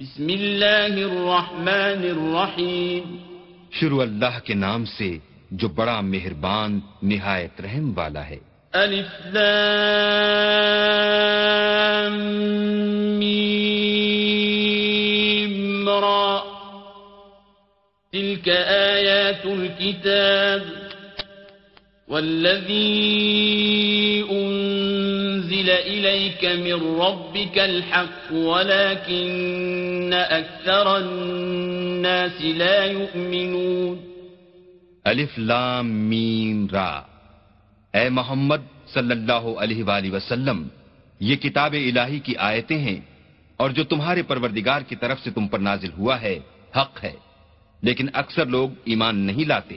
بسم اللہ الرحمن الرحیم۔ شروع اللہ کے نام سے جو بڑا مہربان نہایت رحم والا ہے۔ الف لام میم را۔ تلك آيات الكتاب والذي أنزل إليك من ربك الحق ولكن أكثر الناس لا يؤمنون. الف لام میم را. اے محمد صلی اللہ علیہ وآلہ وسلم، یہ کتاب الہی کی آیتیں ہیں اور جو تمہارے پروردگار کی طرف سے تم پر نازل ہوا ہے، حق ہے، لیکن اکثر لوگ ایمان نہیں لاتے۔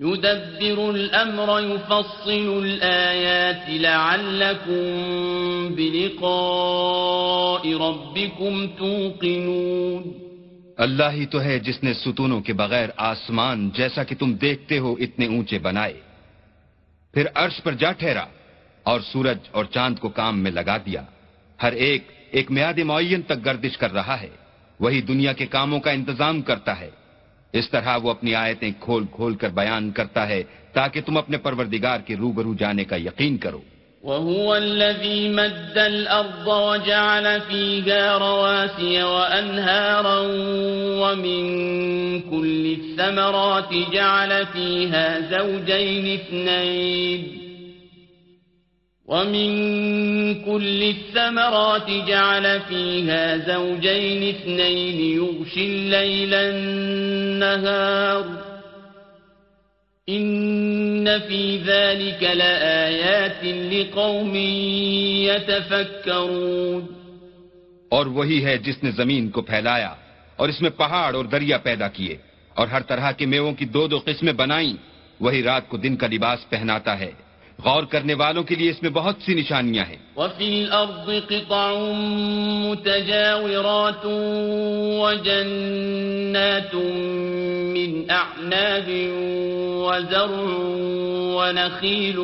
يدبر الأمر، يفصل الآيات لعلكم بلقاء ربكم توقنون. اللہ ہی تو ہے جس نے ستونوں کے بغیر آسمان جیسا کہ تم دیکھتے ہو اتنے اونچے بنائے۔ پھر عرش پر جا ٹھہرا اور سورج اور چاند کو کام میں لگا دیا۔ ہر ایک ایک میاد معین تک گردش کر رہا ہے۔ وہی دنیا کے کاموں کا انتظام کرتا ہے۔ اس طرح وہ اپنی آیتیں کھول کھول کر بیان کرتا ہے تاکہ تم اپنے پروردگار کے روبرو جانے کا یقین کرو۔ وهو الذي مد الأرض وجعل فيها رواسي وأنهارا ومن كل الثمرات جعل فيها زوجين اثنين ومن كل الثمرات جعل فيها زوجين اثنين يغشي الليل النهار إن في ذلك لآيات لقوم يتفكرون اور وہی ہے جس نے زمین کو پھیلایا اور اس میں پہاڑ اور دریا پیدا کیے اور ہر طرح کے میووں کی دو دو قسمیں بنائیں، وہی رات کو دن کا لباس پہناتا ہے۔ غور کرنے والوں کے لیے اس میں بہت سی نشانیاں ہیں۔ وفي الأرض قطع متجاورات وجنات من أعناب وزرع ونخيل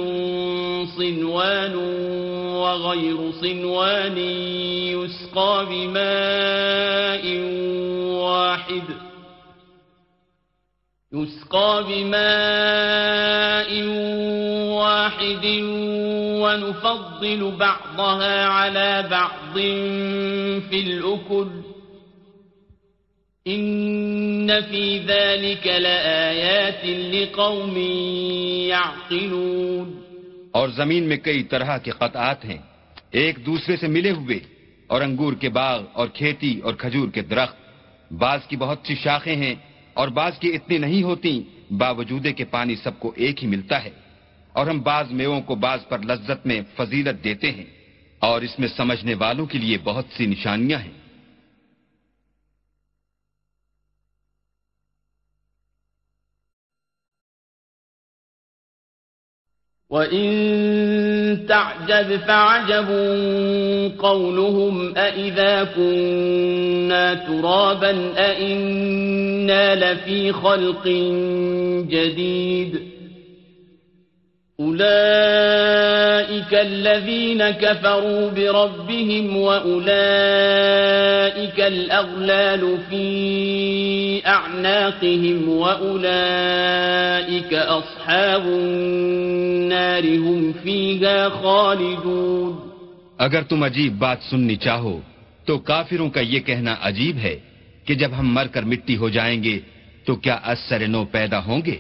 صنوان وغير صنوان يسقى بماء واحد يسقى بماء واحد ونفضل بعضها على بعض في الأكل إن في ذلك لآيات لقوم يعقلون اور زمین میں کئی طرح کے قطعات ہیں۔ ایک دوسرے سے ملے ہوئے اور انگور کے باغ اور کھیتی اور کھجور کے درخت۔ بعض کی بہت سی شاخیں ہیں اور بعض کی اتنی نہیں ہوتی باوجود کہ پانی سب کو ایک ہی ملتا ہے۔ اور ہم بعض میووں کو بعض پر لذت میں فضیلت دیتے ہیں۔ اور اس میں سمجھنے والوں کے لیے بہت سی نشانیاں ہیں۔ وَإِن تَعْجَبْ فَعَجَبٌ قَوْلُهُمْ أَإِذَا كُنَّا تُرَابًا أَإِنَّا لَفِي خَلْقٍ جَدِيدٍ أُولَئِكَ الَّذِينَ كَفَرُوا بِرَبِّهِمْ وَأُولَئِكَ الْأَغْلَالُ فِي أَعْنَاقِهِمْ وَأُولَئِكَ أَصْحَابُ النَّارِ هُمْ فِيهَا خَالِدُونَ اگر تم عجیب بات سننی چاہو تو کافروں کا یہ کہنا عجیب ہے کہ جب ہم مر کر مٹی ہو جائیں گے تو کیا اثر نو پیدا ہوں گے؟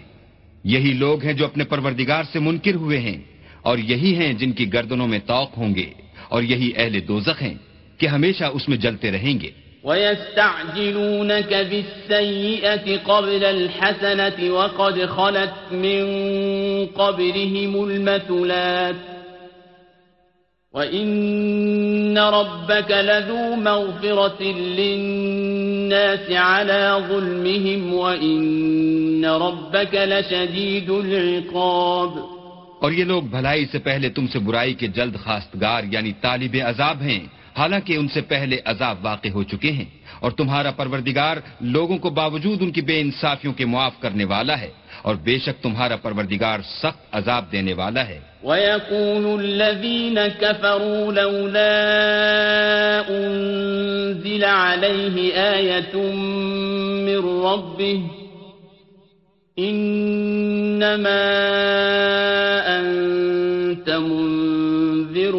یہی لوگ ہیں جو اپنے پروردگار سے منکر ہوئے ہیں اور یہی ہیں جن کی گردنوں میں توق ہوں گے اور یہی اہل دوزخ ہیں کہ ہمیشہ اس میں جلتے رہیں گے۔ وَيَسْتَعْجِلُونَكَ بِالسَّيِّئَةِ قَبْلَ الْحَسَنَةِ وَقَدْ خَلَتْ مِن قَبْلِهِمُ الْمَثُلَاتِ وَإِنَّ رَبَّكَ لَذُو مَغْفِرَةٍ لِلنَّاسِ عَلَى ظُلْمِهِمْ وَإِنَّ رَبَّكَ لَشَدِيدُ الْعِقَابِ اور یہ لوگ بھلائی سے پہلے تم سے برائی کے جلد خاستگار یعنی طالب عذاب ہیں۔ حالانکہ ان سے پہلے عذاب واقع ہو چکے ہیں۔ اور تمہارا پروردگار لوگوں کو باوجود ان کی بے انصافیوں کے معاف کرنے والا ہے۔ اور بے شک تمہارا پروردگار سخت عذاب دینے والا ہے۔ وَيَقُولُ الَّذِينَ كَفَرُوا لَوْلَا أُنزِلَ عَلَيْهِ آيَةٌ مِّن رَّبِّهِ إِنَّمَا أَنتَ مُنذِرٌ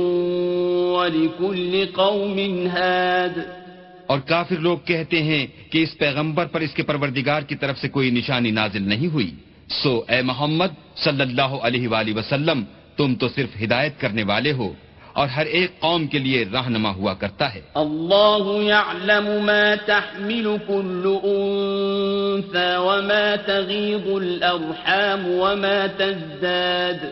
وَلِكُلِّ قَوْمٍ هَادٍ۔ اور کافر لوگ کہتے ہیں کہ اس پیغمبر پر اس کے پروردگار کی طرف سے کوئی نشانی نازل نہیں ہوئی۔ سو اے محمد صلی اللہ علیہ وآلہ وسلم تم تو صرف ہدایت کرنے والے ہو اور ہر ایک قوم کے لیے رہنما ہوا کرتا ہے۔ اللہ يعلم ما تحمل كل انثى وما تغيض الارحام وما تزداد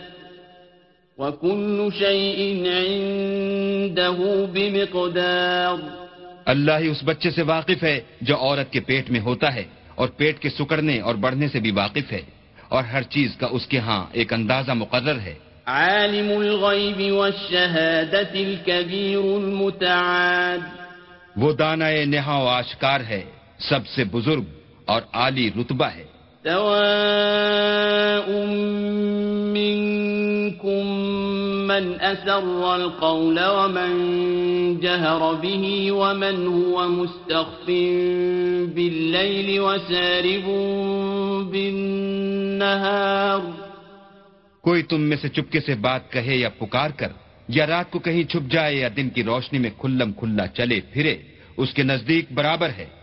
وكل شيء عنده بمقدار۔ اللہ ہی اس بچے سے واقف ہے جو عورت کے پیٹ میں ہوتا ہے اور پیٹ کے سکڑنے اور بڑھنے سے بھی واقف ہے۔ اور ہر چیز کا اس کے ہاں ایک اندازہ مقرر ہے۔ عالم الغیب والشہادت الكبیر المتعاد۔ وہ دانائے نہا و آشکار ہے سب سے بزرگ اور عالی رتبہ ہے۔ سواء منكم من أسر القول ومن جهر به ومن هو مستخف بالليل وسارب بالنهار. کوئی تم میں سے چپکے سے بات کہے یا پکار کر، یا رات کو کہیں چھپ جائے یا دن کی روشنی میں کھلم کھلا چلے پھرے، اس کے نزدیک برابر ہے۔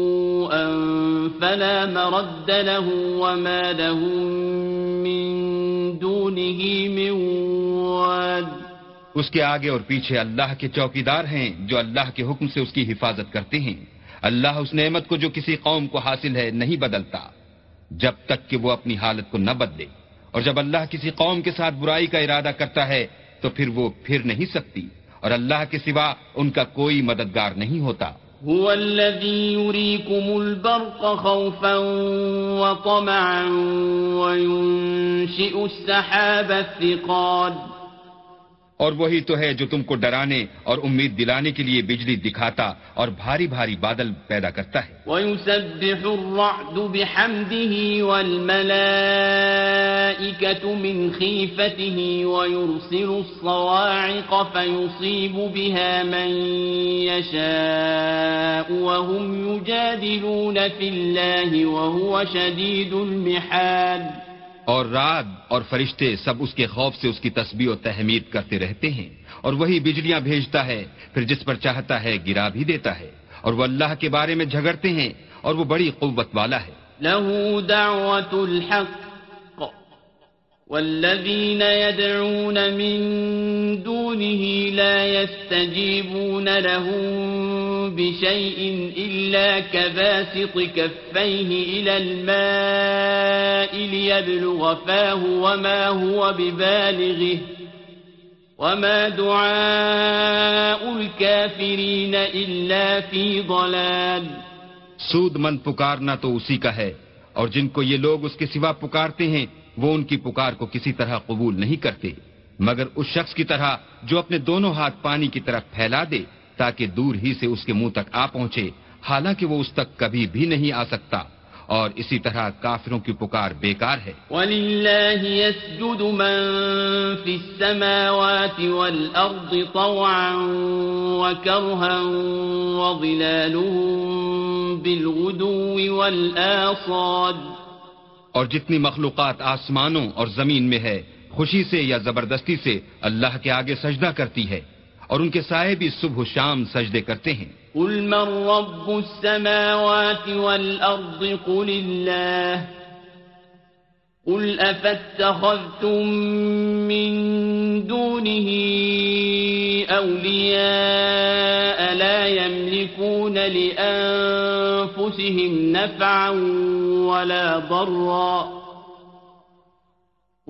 سوءا فلا مرد له وما لهم من دونه من واد اس کے آگے اور پیچھے اللہ کے چوکیدار ہیں جو اللہ کے حکم سے اس کی حفاظت کرتے ہیں۔ اللہ اس نعمت کو جو کسی قوم کو حاصل ہے نہیں بدلتا۔ جب تک کہ وہ اپنی حالت کو نہ بدلے۔ اور جب اللہ کسی قوم کے ساتھ برائی کا ارادہ کرتا ہے تو پھر وہ پھر نہیں سکتی۔ اور اللہ کے سوا ان کا کوئی مددگار نہیں ہوتا۔ هو الذي يريكم البرق خوفا وطمعا وينشئ السحاب الثقال. اور وہی تو ہے جو تم کو ڈرانے اور امید دلانے کے لیے بجلی دکھاتا اور بھاری بھاری بادل پیدا کرتا ہے۔ وَيُسَبِّحُ الرَّعْدُ بِحَمْدِهِ وَالْمَلَائِكَةُ مِنْ خِيفَتِهِ وَيُرْسِلُ الصَّوَاعِقَ فَيُصِيبُ بِهَا مَنْ يَشَاءُ وَهُمْ يُجَادِلُونَ فِي اللَّهِ وَهُوَ شَدِيدُ الْمِحَالِ۔ اور رات اور فرشتے سب اس کے خوف سے اس کی تسبیح و تحمید کرتے رہتے ہیں اور وہی بجلیاں بھیجتا ہے، پھر جس پر چاہتا ہے گرا بھی دیتا ہے اور وہ اللہ کے بارے میں جھگڑتے ہیں اور وہ بڑی قوت والا ہے۔ له دعوة الحق والذين يدعون من دونه لا يستجيبون لهم بشيء إلا كباسط كفيه إلى الماء ليبلغ فاه وما هو ببالغه وما دعاء الكافرين إلا في ضلال سود مند پکارنا تو اسی کا ہے، اور جن کو یہ لوگ اس کے سوا پکارتے ہیں، وہ ان کی پکار کو کسی طرح قبول نہیں کرتے، مگر اس شخص کی طرح جو اپنے دونوں ہاتھ پانی کی طرف پھیلا دے۔ تاکہ دور ہی سے اس کے منہ تک آ پہنچے حالانکہ وہ اس تک کبھی بھی نہیں آ سکتا۔ اور اسی طرح کافروں کی پکار بیکار ہے۔ ولله يسجد من في السماوات والأرض طوعا وكرها وظلالهم بالغدو والآصاد اور جتنی مخلوقات آسمانوں اور زمین میں ہے خوشی سے یا زبردستی سے اللہ کے آگے سجدہ کرتی ہے۔ اور ان کے سائے بھی صبح و شام سجدے کرتے ہیں۔ قل من رب السماوات والأرض قل الله قل أفاتخذتم من دونه أولياء لا يملكون لأنفسهم نفعا ولا ضرا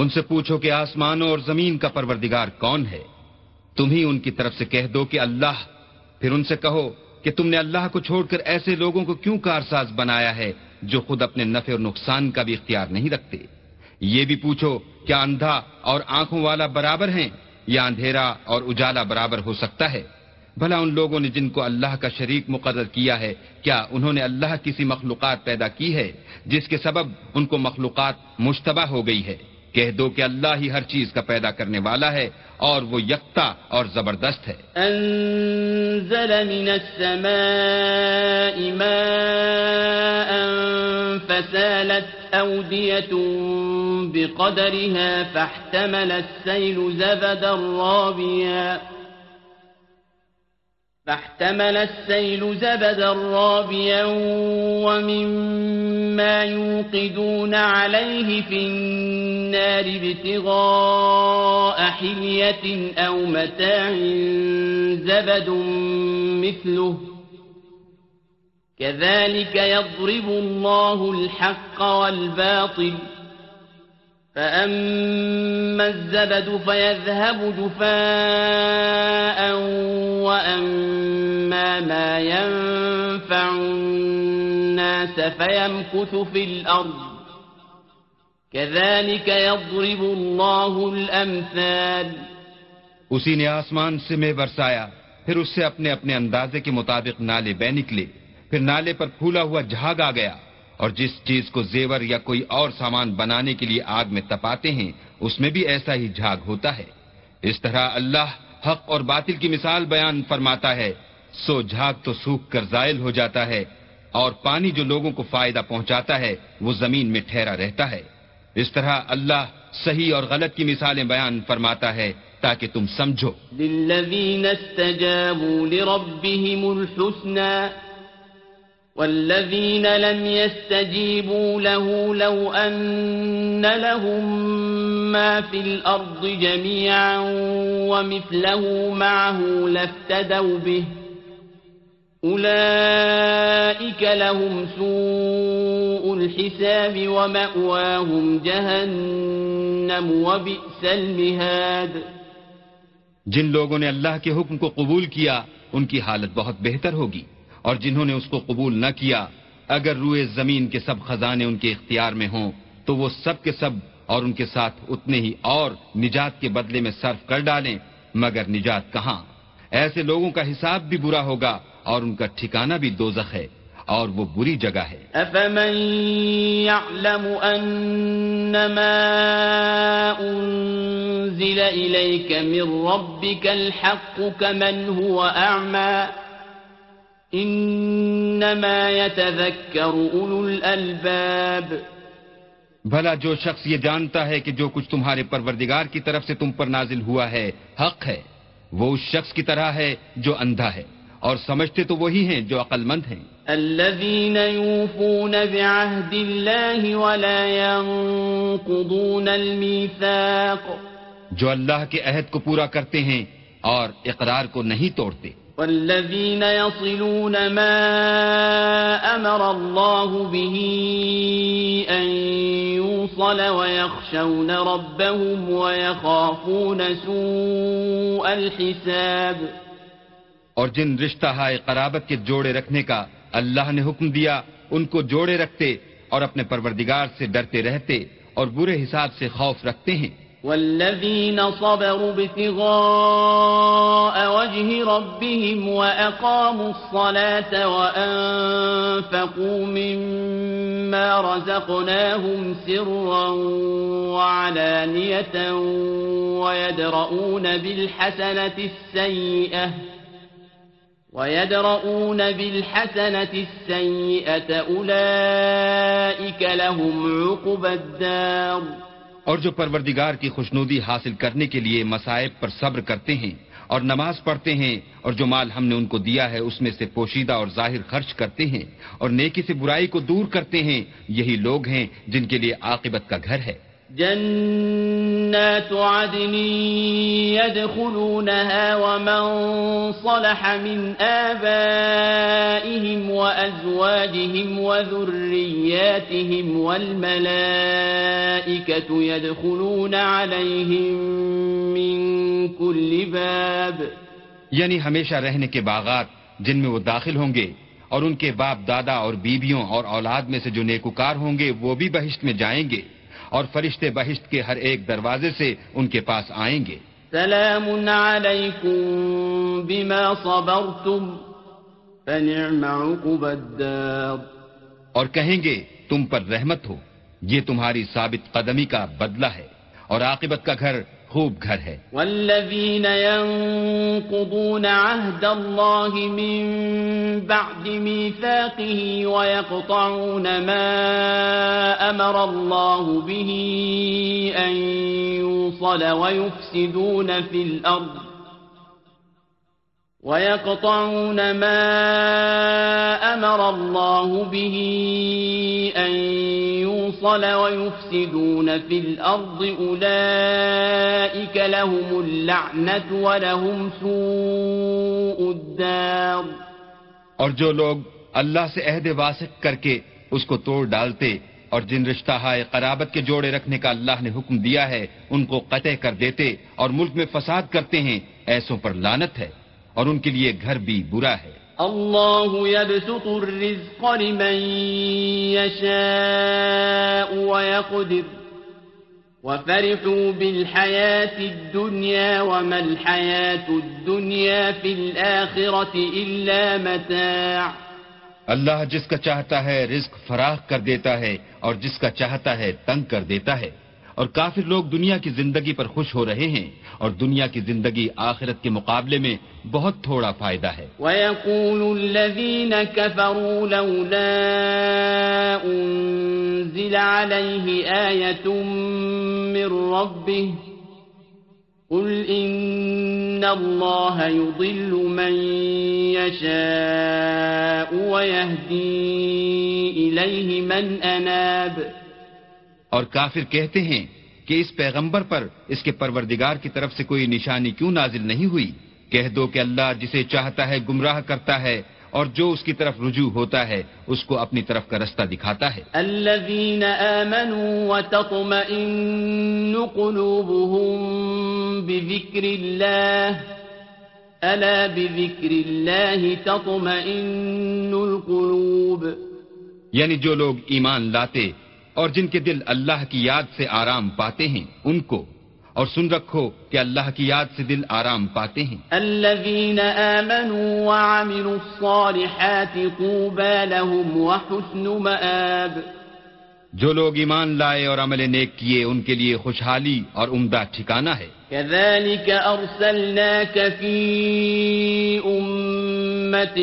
ان سے پوچھو کہ آسمانوں اور زمین کا پروردگار کون ہے؟ تم ہی ان کی طرف سے کہہ دو کہ اللہ۔ پھر ان سے کہو کہ تم نے اللہ کو چھوڑ کر ایسے لوگوں کو کیوں کارساز بنایا ہے جو خود اپنے نفع اور نقصان کا بھی اختیار نہیں رکھتے؟ یہ بھی پوچھو کیا اندھا اور آنکھوں والا برابر ہیں یا اندھیرا اور اجالا برابر ہو سکتا ہے؟ بھلا ان لوگوں نے جن کو اللہ کا شریک مقرر کیا ہے، کیا انہوں نے اللہ کسی مخلوقات پیدا کی ہے، جس کے سبب ان کو مخلوقات مشتبہ ہو گئی ہے؟ کہہ دو کہ اللہ ہی ہر چیز کا پیدا کرنے والا ہے اور وہ یکتا اور زبردست ہے۔ انزل من السماء ماء فسالت أودية بقدرها فاحتمل السيل زبدا رابيا فاحتمل السيل زبدا رابيا ومما يوقدون عليه في النار ابتغاء حلية أو متاع زبد مثله. كذلك يضرب الله الحق والباطل. فأما الزبد فيذهب جفاء وأما ما ينفع الناس فيمكث في الأرض كذلك يضرب الله الأمثال اسی نے آسمان سے میں برسایا، پھر اس سے اپنے اپنے اندازے کے مطابق نالے بہ نکلے، پھر نالے پر پھولا ہوا جھاگ آ گیا۔ اور جس چیز کو زیور یا کوئی اور سامان بنانے کے لیے آگ میں تپاتے ہیں، اس میں بھی ایسا ہی جھاگ ہوتا ہے۔ اس طرح اللہ حق اور باطل کی مثال بیان فرماتا ہے۔ سو جھاگ تو سوکھ کر زائل ہو جاتا ہے اور پانی جو لوگوں کو فائدہ پہنچاتا ہے، وہ زمین میں ٹھہرا رہتا ہے۔ اس طرح اللہ صحیح اور غلط کی مثالیں بیان فرماتا ہے تاکہ تم سمجھو۔ للذین استجابوا لربهم الحسنى والذين لم يستجيبوا له لو أن لهم ما في الأرض جميعا ومثله معه لافتدوا به أولئك لهم سوء الحساب ومأواهم جهنم وبئس المهاد جن لوگوں نے اللہ کے حکم کو قبول کیا، ان کی حالت بہت بہتر ہوگی۔ اور جنہوں نے اس کو قبول نہ کیا، اگر روئے زمین کے سب خزانے ان کے اختیار میں ہوں، تو وہ سب کے سب اور ان کے ساتھ اتنے ہی اور نجات کے بدلے میں صرف کر ڈالیں، مگر نجات کہاں؟ ایسے لوگوں کا حساب بھی برا ہوگا اور ان کا ٹھکانہ بھی دوزخ ہے اور وہ بری جگہ ہے۔ افمن يعلم انما انزل اليك من ربك الحق كمن هو اعمى؟ انما يتذكر اولو الالباب بھلا جو شخص یہ جانتا ہے کہ جو کچھ تمہارے پروردگار کی طرف سے تم پر نازل ہوا ہے حق ہے۔ وہ اس شخص کی طرح ہے جو اندھا ہے اور سمجھتے تو وہی ہیں جو عقل مند ہیں۔ الذين يوفون بعهد الله ولا ينقضون الميثاق جو اللہ کے عہد کو پورا کرتے ہیں اور اقرار کو نہیں توڑتے۔ والذين يصلون ما أمر الله به أن يوصل ويخشون ربهم ويخافون سوء الحساب. اور جن رشتہ ہائے قرابت کے جوڑے رکھنے کا اللہ نے حکم دیا، ان کو جوڑے رکھتے اور اپنے پروردگار سے ڈرتے رہتے اور برے حساب سے خوف رکھتے ہیں۔ والذين صبروا ابتغاء وجه ربهم وأقاموا الصلاة وأنفقوا مما مما رزقناهم سرا وعلانية ويدرؤون بالحسنة السيئة ويدرؤون بالحسنة السيئة أولئك لهم عقب الدار اور جو پروردگار کی خوشنودی حاصل کرنے کے لیے مصائب پر صبر کرتے ہیں اور نماز پڑھتے ہیں اور جو مال ہم نے ان کو دیا ہے اس میں سے پوشیدہ اور ظاہر خرچ کرتے ہیں اور نیکی سے برائی کو دور کرتے ہیں، یہی لوگ ہیں جن کے لیے عاقبت کا گھر ہے۔ جنات عدن يدخلونها ومن صلح من آبائهم وأزواجهم وذرياتهم والملائكة يدخلون عليهم من كل باب. یعنی ہمیشہ رہنے کے باغات جن میں وہ داخل ہوں گے اور ان کے باپ دادا اور بیویوں اور اولاد میں سے جو نیکوکار ہوں گے وہ بھی بہشت میں جائیں گے۔ اور فرشتے بہشت کے ہر ایک دروازے سے ان کے پاس آئیں گے۔ سلام علیکم بما صبرتم فنعم عقب الدار۔ اور کہیں گے تم پر رحمت ہو یہ تمہاری ثابت قدمی کا بدلہ ہے اور عاقبت کا گھر خوب گھر ہے۔ والذین ينقضون عهد الله من بعد ميثاقه ويقطعون ما أمر الله به أن يوصل ويفسدون في الأرض ويقطعون ما أمر الله به أن يوصل ويفسدون في الأرض أولئك لهم اللعنة ولهم سوء الدار۔ اور جو لوگ اللہ سے عہد واسق کر کے اس کو توڑ ڈالتے اور جن رشتہ ہائے قرابت کے جوڑے رکھنے کا اللہ نے حکم دیا ہے، ان کو قطع کر دیتے اور ملک میں فساد کرتے ہیں، ایسوں پر لانت ہے اور ان کے لیے گھر بھی برا ہے۔ اللہ يبسط الرزق لمن يشاء ويقدر وفرحوا بالحياة الدنيا وما الحياة الدنيا في الآخرة إلا متاع اللہ جس کا چاہتا ہے رزق فراخ کر دیتا ہے اور جس کا چاہتا ہے تنگ کر دیتا ہے اور کافر لوگ دنیا کی زندگی پر خوش ہو رہے ہیں اور دنیا کی زندگی آخرت کے مقابلے میں بہت تھوڑا فائدہ ہے۔ وَيَقُولُ الَّذِينَ كَفَرُوا لَوْلَا أُنزِلَ عَلَيْهِ آيَةٌ مِّن رَّبِّهِ قُلْ إِنَّ اللَّهَ يُضِلُّ مَن يَشَاءُ وَيَهْدِي إِلَيْهِ مَنْ أَنَابَ اور کافر کہتے ہیں کہ اس پیغمبر پر اس کے پروردگار کی طرف سے کوئی نشانی کیوں نازل نہیں ہوئی؟ کہہ دو کہ اللہ جسے چاہتا ہے گمراہ کرتا ہے اور جو اس کی طرف رجوع ہوتا ہے اس کو اپنی طرف کا رستہ دکھاتا ہے۔ الذين آمنوا وتطمئن قلوبهم بذكر الله ألا بذكر الله تطمئن القلوب۔ یعنی جو لوگ ایمان لاتے اور جن کے دل اللہ کی یاد سے آرام پاتے ہیں ان کو۔ اور سن رکھو کہ اللہ کی یاد سے دل آرام پاتے ہیں۔ الذين آمنوا وعملوا الصالحات طوبى لهم وحسن مآب۔ جو لوگ ایمان لائے اور عمل نیک کیے ان کے لیے خوشحالی اور عمدہ ٹھکانہ ہے۔ كذلك أرسلناك في أمة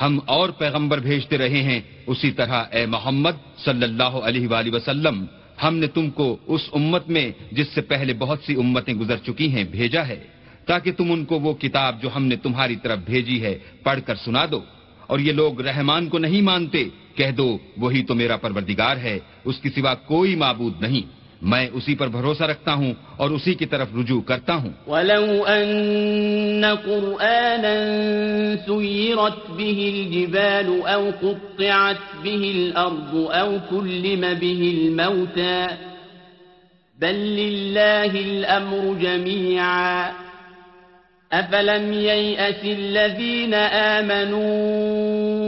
ہم اور پیغمبر بھیجتے رہے ہیں، اسی طرح اے محمد صلی اللہ علیہ وآلہ وسلم، ہم نے تم کو اس امت میں جس سے پہلے بہت سی امتیں گزر چکی ہیں بھیجا ہے، تاکہ تم ان کو وہ کتاب جو ہم نے تمہاری طرف بھیجی ہے پڑھ کر سنا دو۔ اور یہ لوگ رحمان کو نہیں مانتے، کہہ دو، وہی تو میرا پروردگار ہے، اس کی سوا کوئی معبود نہیں۔ میں اسی پر بھروسہ رکھتا ہوں اور اسی کی طرف رجوع کرتا ہوں۔ ولو ان قرآنا سيرت به الجبال او قطعت به الارض او كلم به الموتى بل لله الأمر جميعا أفلم ييأس الذين آمنوا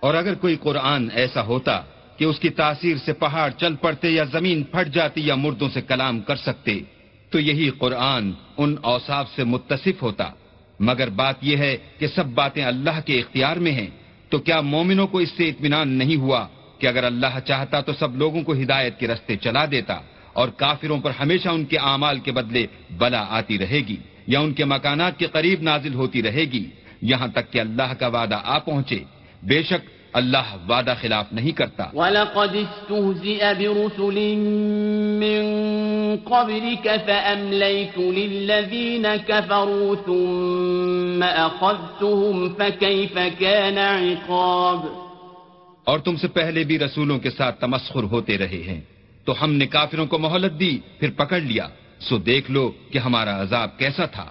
اور اگر کوئی قرآن ایسا ہوتا کہ اس کی تاثیر سے پہاڑ چل پڑتے یا زمین پھٹ جاتی یا مردوں سے کلام کر سکتے، تو یہی قرآن ان اوصاف سے متصف ہوتا۔ مگر بات یہ ہے کہ سب باتیں اللہ کے اختیار میں ہیں، تو کیا مومنوں کو اس سے اطمینان نہیں ہوا کہ اگر اللہ چاہتا تو سب لوگوں کو ہدایت کے رستے چلا دیتا اور کافروں پر ہمیشہ ان کے اعمال کے بدلے بلا آتی رہے گی یا ان کے مکانات کے قریب نازل ہوتی رہے گی، یہاں تک کہ اللہ کا وعدہ آ پہنچے۔ بے شک اللہ وعدہ خلاف نہیں کرتا۔ وَلَقَدِ اسْتُهْزِئَ بِرُسُلٍ مِّن قَبْلِكَ فَأَمْلَيْتُ لِلَّذِينَ كَفَرُوا ثُمَّ أَخَذْتُهُمْ فَكَيْفَ كَانَ عِقَابِ اور تم سے پہلے بھی رسولوں کے ساتھ تمسخر ہوتے رہے ہیں۔ تو ہم نے کافروں کو مہلت دی پھر پکڑ لیا۔ سو دیکھ لو کہ ہمارا عذاب کیسا تھا۔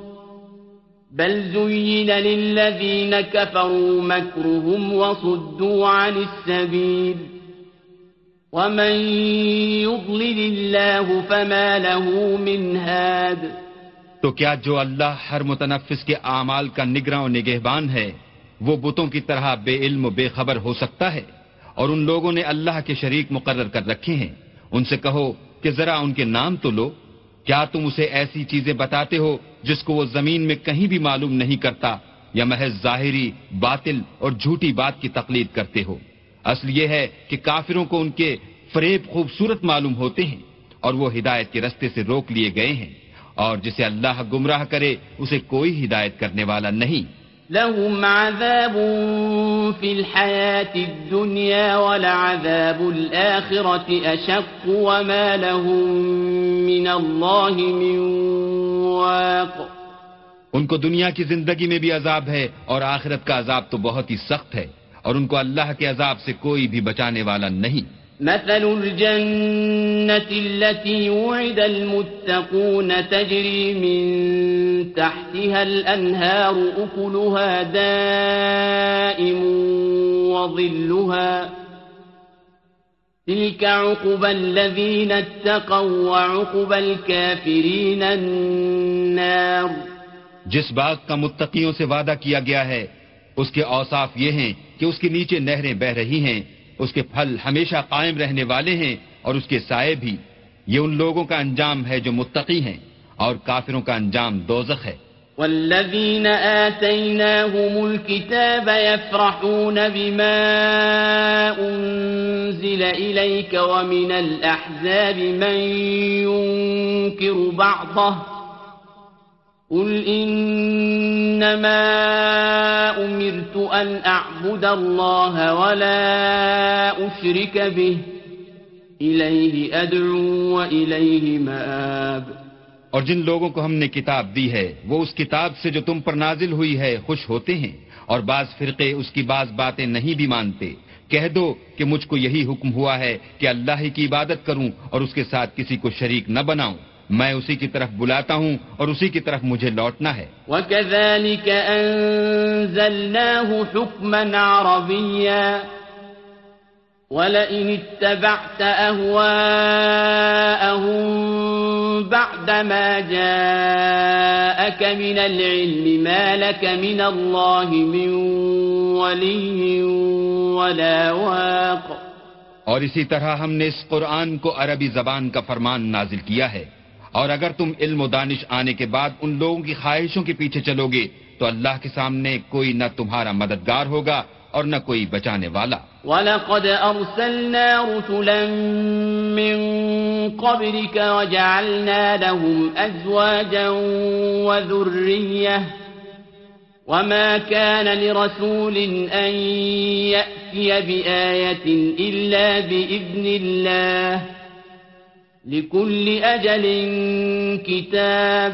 بل زين للذين كفروا مكرهم وصدوا عن السبيل ومن يضلل الله فما له من هاد تو کیا جو اللہ ہر متنفس کے اعمال کا نگراں و نگہبان ہے، وہ بتوں کی طرح بے علم و بے خبر ہو سکتا ہے؟ اور ان لوگوں نے اللہ کے شریک مقرر کر رکھے ہیں۔ ان سے کہو کہ ذرا ان کے نام تو لو۔ کیا تم اسے ایسی چیزیں بتاتے ہو جس کو وہ زمین میں کہیں بھی معلوم نہیں کرتا یا محض ظاہری باطل اور جھوٹی بات کی تقلید کرتے ہو؟ اصل یہ ہے کہ کافروں کو ان کے فریب خوبصورت معلوم ہوتے ہیں اور وہ ہدایت کے رستے سے روک لیے گئے ہیں اور جسے اللہ گمراہ کرے اسے کوئی ہدایت کرنے والا نہیں۔ لهم عذاب في الحياة الدنيا ولعذاب الآخرة أشق وما لهم من الله من واق ان کو دنیا کی زندگی میں بھی عذاب ہے اور آخرت کا عذاب تو بہت ہی سخت ہے اور ان کو اللہ کے عذاب سے کوئی بھی بچانے والا نہیں۔ مثل الجنة التي وعد المتقون تجري من تحتها الأنهار أكلها دائم وظلها تلك عقب الذين اتقوا وعقب الكافرين النار جس باغ کا متقیوں سے وعدہ کیا گیا ہے، اس کے اوصاف یہ ہیں کہ اس کے نیچے نہریں بہ رہی ہیں، اس کے پھل ہمیشہ قائم رہنے والے ہیں اور اس کے سائے بھی۔ یہ ان لوگوں کا انجام ہے جو متقی ہیں۔ اور کافروں کا انجام دوزخ ہے۔ والذين آتيناهم الكتاب يفرحون بما أنزل إليك ومن الأحزاب من ينكر بعضه قل إنما أمرت أن أعبد الله ولا أشرك به إليه أدعو وإليه مآب۔ اور جن لوگوں کو ہم نے کتاب دی ہے، وہ اس کتاب سے جو تم پر نازل ہوئی ہے، خوش ہوتے ہیں۔ اور بعض فرقے اس کی بعض باتیں نہیں بھی مانتے۔ کہہ دو کہ مجھ کو یہی حکم ہوا ہے کہ اللہ ہی کی عبادت کروں اور اس کے ساتھ کسی کو شریک نہ بناؤں۔ میں اسی کی طرف بلاتا ہوں اور اسی کی طرف مجھے لوٹنا ہے۔ وَكَذَلِكَ أَنزَلْنَاهُ حُكْمًا عَرَبِيًّا۔ وَلَئِنِ اتَّبَعْتَ أَهْوَاءَهُمْ بَعْدَمَا جَاءَكَ مِنَ الْعِلْمِ مَا لَكَ مِنَ اللَّهِ مِنْ وَلِيٍّ وَلَا وَاقٍ اور اسی طرح ہم نے اس قرآن کو عربی زبان کا فرمان نازل کیا ہے۔ اور اگر تم علم و دانش آنے کے بعد ان لوگوں کی خواہشوں کے پیچھے چلو گے تو اللہ کے سامنے کوئی نہ تمہارا مددگار ہوگا۔ اور نہ کوئی بچانے والا۔ وَلَقَدْ أَرْسَلْنَا رُسُلًا مِّن قَبْلِكَ وَجَعَلْنَا لَهُمْ أَزْوَاجًا وَذُرِّيَّةً وَمَا كَانَ لِرَسُولٍ أَن يَأْتِيَ بِآيَةٍ إِلَّا بِإِذْنِ اللَّهِ لِكُلِّ أَجَلٍ كِتَابٌ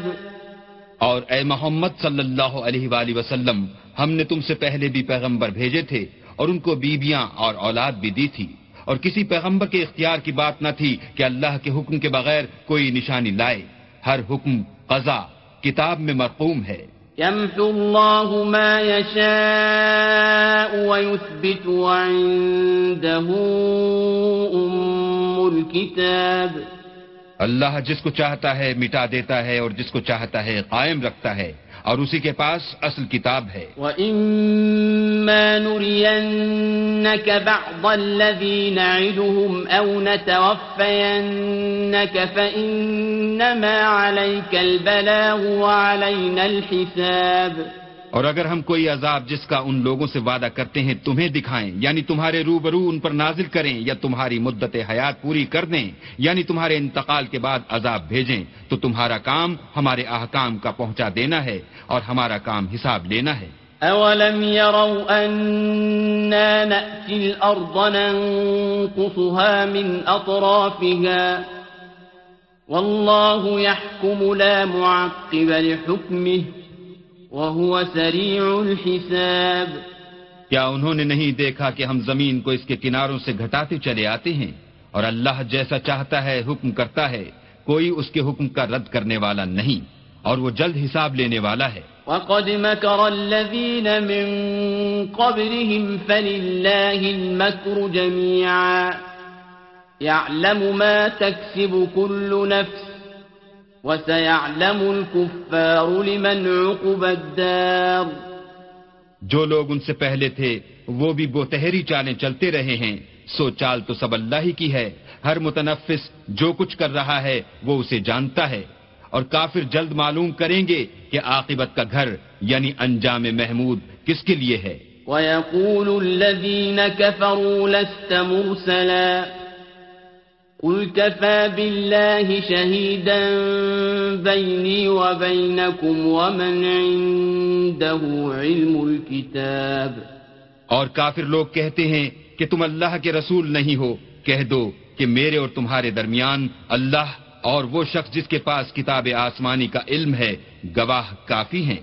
اور اے محمد صلی اللہ علیہ وآلہ وسلم، ہم نے تم سے پہلے بھی پیغمبر بھیجے تھے اور ان کو بیویاں اور اولاد بھی دی تھی۔ اور کسی پیغمبر کے اختیار کی بات نہ تھی کہ اللہ کے حکم کے بغیر کوئی نشانی لائے۔ ہر حکم قضا، کتاب میں مرقوم ہے۔ يمحو الله ما يشاء ويثبت وعنده أم الكتاب۔ اللہ جس کو چاہتا ہے مٹا دیتا ہے اور جس کو چاہتا ہے قائم رکھتا ہے اور اسی کے پاس اصل کتاب ہے۔ وَإِمَّا نُرِيَنَّكَ بَعْضَ الَّذِي نَعِدُهُمْ أَوْ نَتَوَفَّيَنَّكَ فَإِنَّمَا عَلَيْكَ الْبَلَاغُ وَعَلَيْنَا الْحِسَابُ اور اگر ہم کوئی عذاب جس کا ان لوگوں سے وعدہ کرتے ہیں تمہیں دکھائیں یعنی تمہارے روبرو ان پر نازل کریں یا تمہاری مدت حیات پوری کر دیں یعنی تمہارے انتقال کے بعد عذاب بھیجیں، تو تمہارا کام ہمارے احکام کا پہنچا دینا ہے اور ہمارا کام حساب لینا ہے۔ اولم يروا اننا نأتي الارض ننقصها من اطرافها والله يحكم لا معقب لحكمه وهو سريع الحساب۔ کیا انہوں نے نہیں دیکھا کہ ہم زمین کو اس کے کناروں سے گھٹاتے چلے آتے ہیں؟ اور اللہ جیسا چاہتا ہے حکم کرتا ہے کوئی اس کے حکم کا رد کرنے والا نہیں اور وہ جلد حساب لینے والا ہے۔ وَقَدْ مَكَرَ الَّذِينَ مِن قَبْرِهِمْ فَلِلَّهِ الْمَكْرُ جَمِيعًا۔ يَعْلَمُ مَا تَكْسِبُ كُلُّ نَفْسٍ۔ وَسَيَعْلَمُ الْكُفَّارُ لِمَنْ عُقُبَ الدَّارِ۔ جو لوگ ان سے پہلے تھے وہ بھی بہتہری چالیں چلتے رہے ہیں۔ سو چال تو سب اللہ ہی کی ہے۔ ہر متنفس جو کچھ کر رہا ہے وہ اسے جانتا ہے۔ اور کافر جلد معلوم کریں گے کہ عاقبت کا گھر یعنی انجام محمود کس کے لیے ہے۔ وَيَقُولُ الَّذِينَ كَفَرُوا لَسْتَ مُرْسَلًا۔ قل كفى بالله شهيدا بيني وبينكم ومن عنده علم الكتاب اور کافر لوگ کہتے ہیں کہ تم اللہ کے رسول نہیں ہو۔ کہہ دو کہ میرے اور تمہارے درمیان اللہ اور وہ شخص جس کے پاس کتاب آسمانی کا علم ہے، گواہ کافی ہیں۔